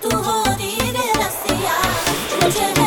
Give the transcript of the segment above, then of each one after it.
tu body gracia.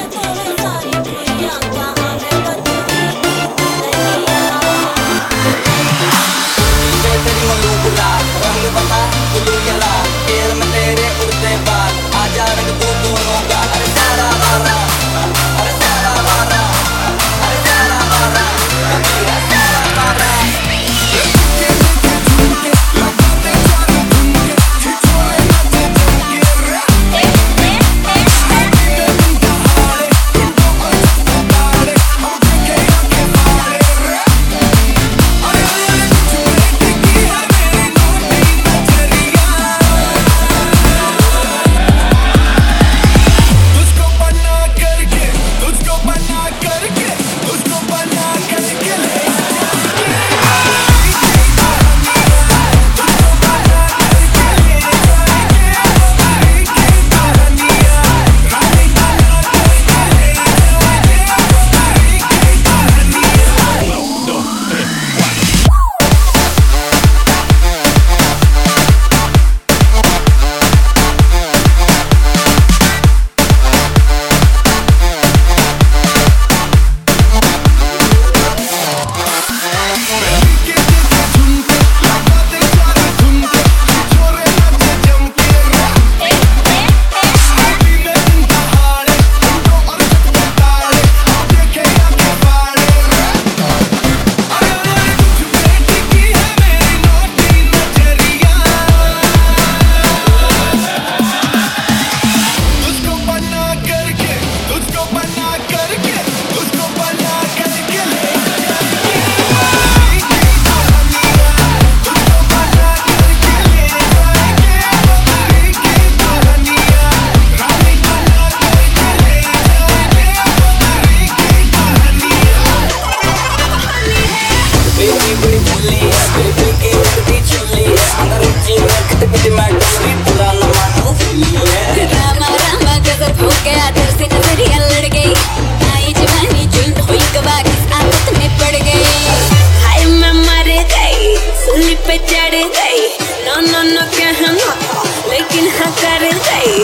पे चढ़ गई ना ना ना क्या हम लेकिन हाँ कर गई